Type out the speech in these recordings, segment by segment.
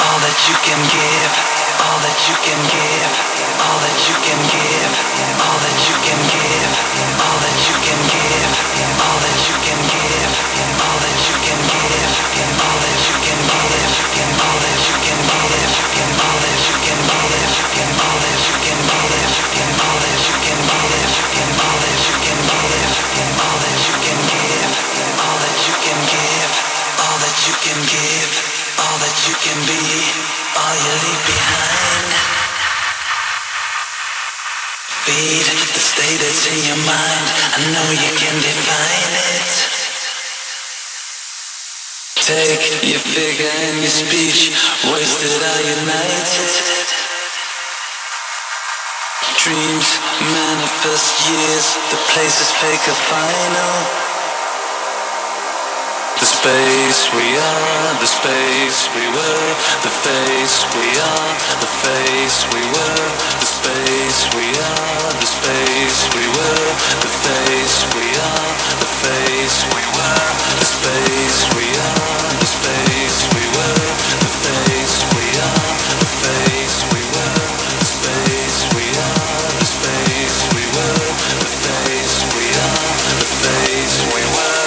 all that you can give all that you can give, all that you can be all you leave behind. Feed the state that's in your mind. I know you can define it. Take your figure and your speech, wasted all united. Dreams manifest years, the place is fake or final face, we are the space, we were the face, we are the face, we were the space, we are the space, we were the face, we are the face, we were the space, we are the space, we were the face, we are the face, we were the space, we are the space, we were the face, we are the face, we were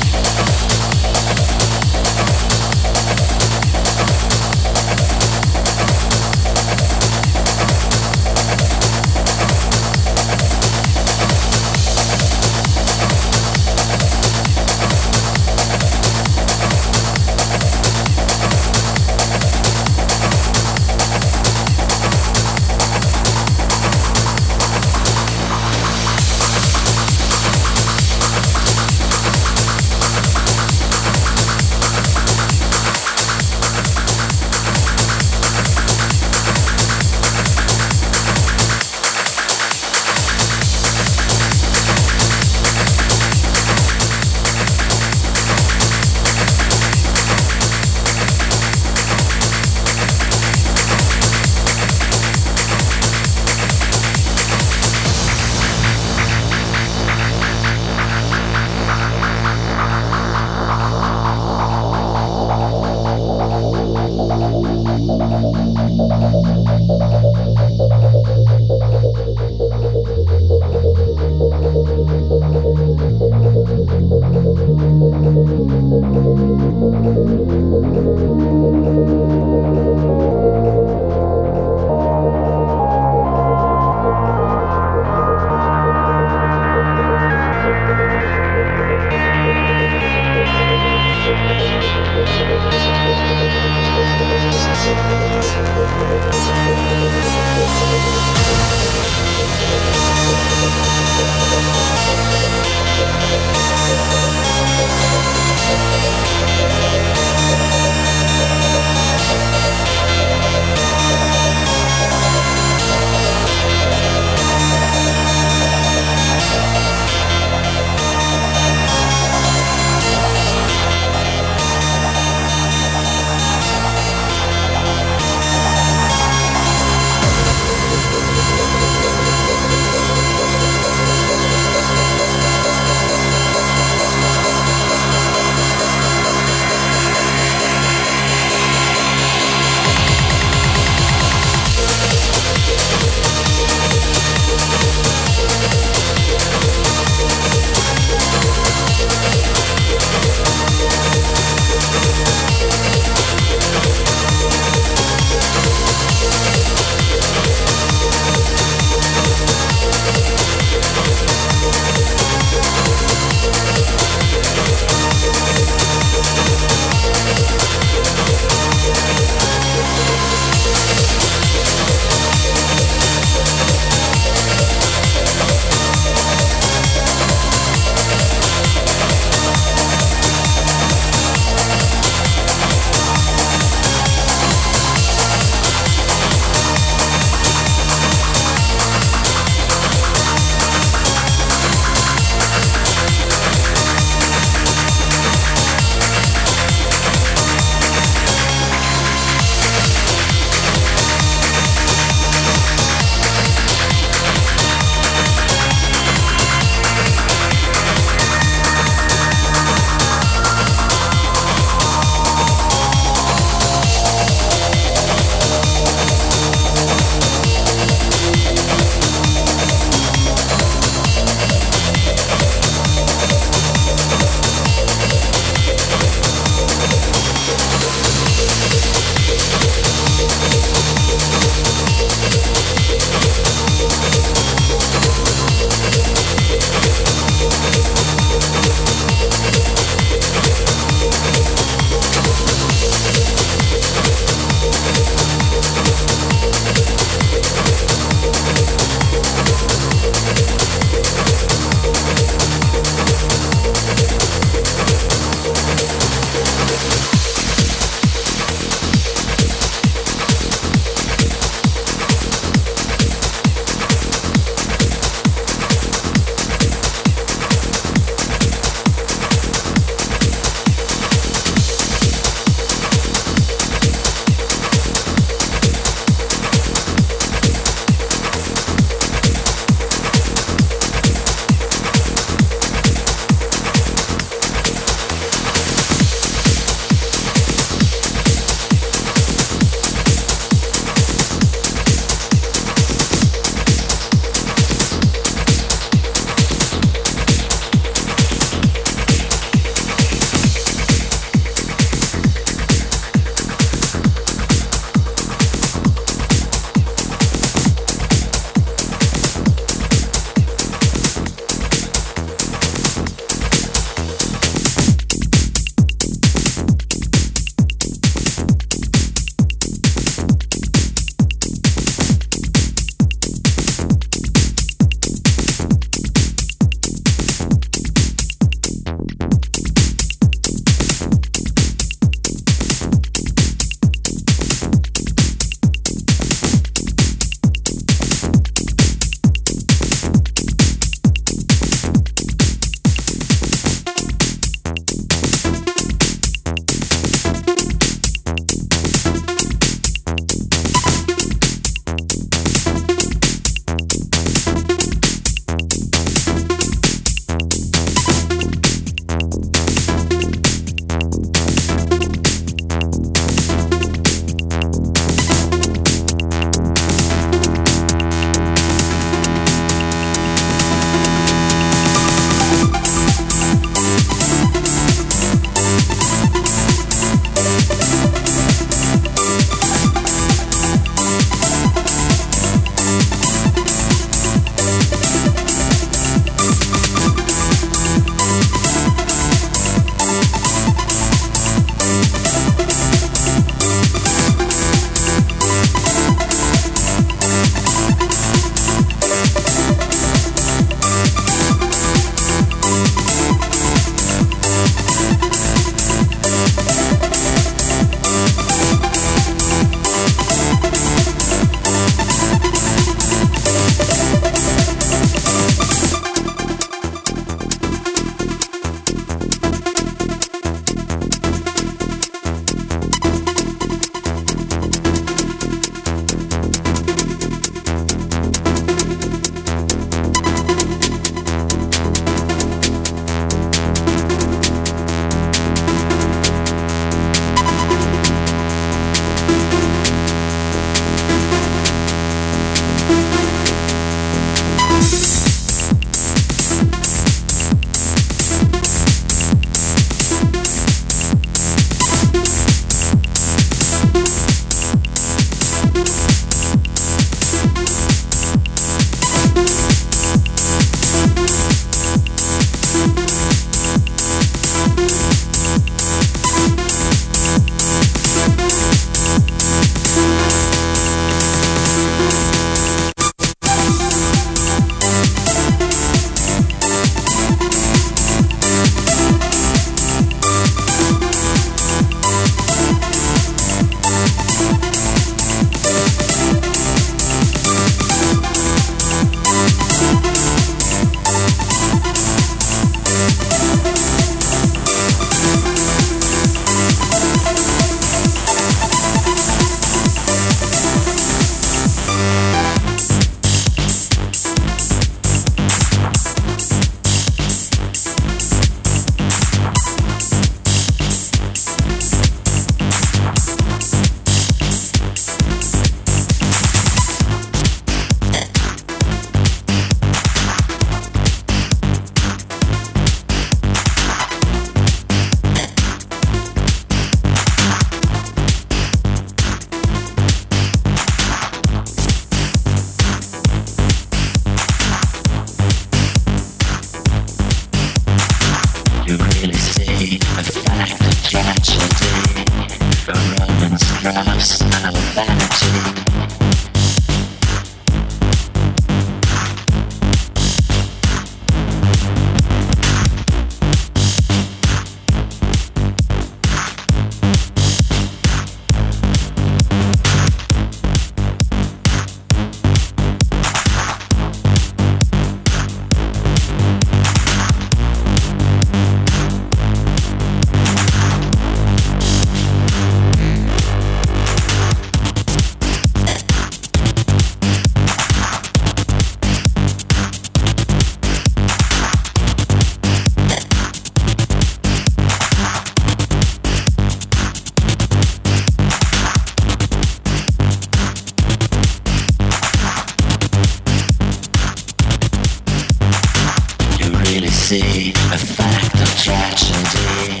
See a fact of tragedy.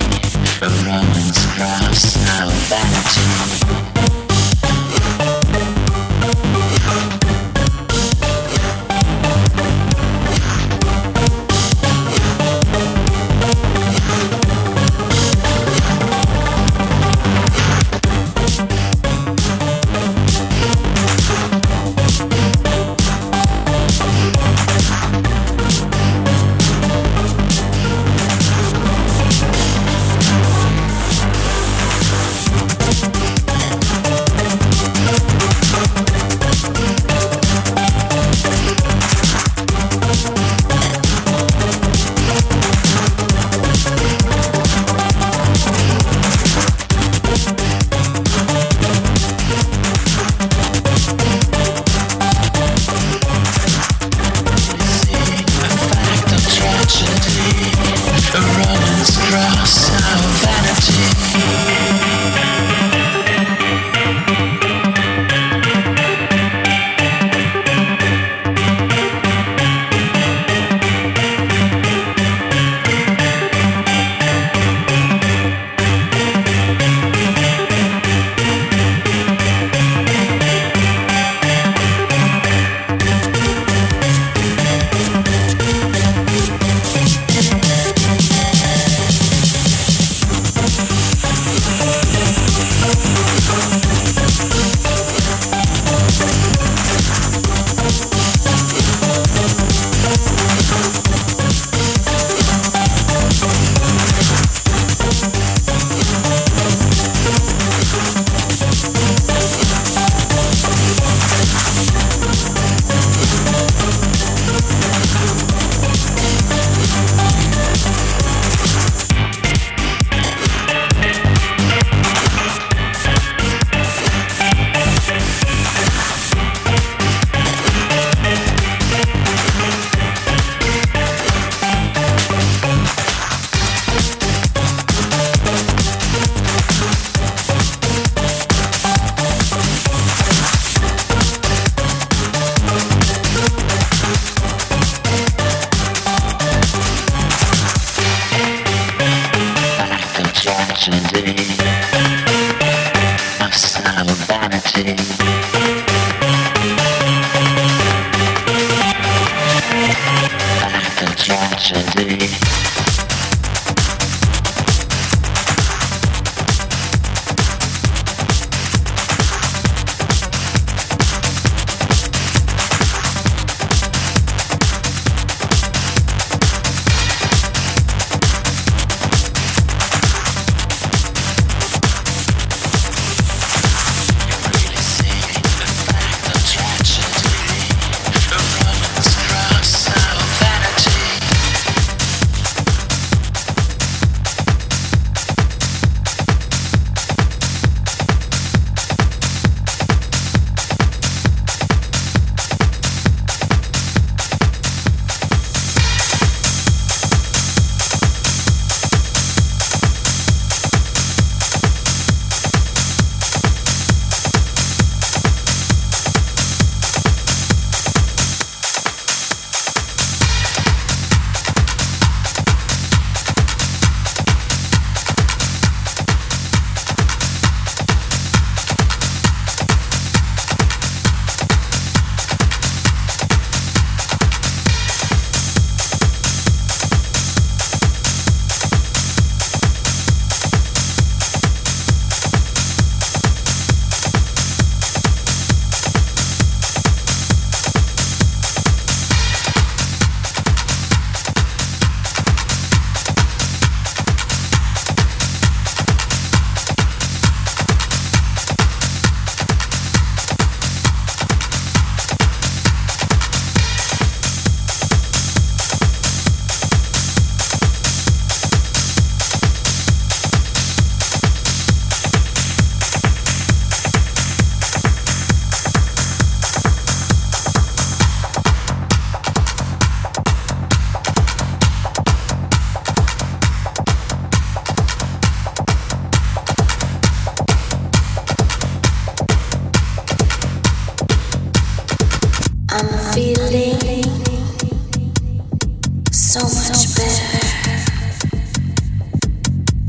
A Romans cross our vanity. Of tragedy.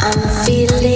I'm feeling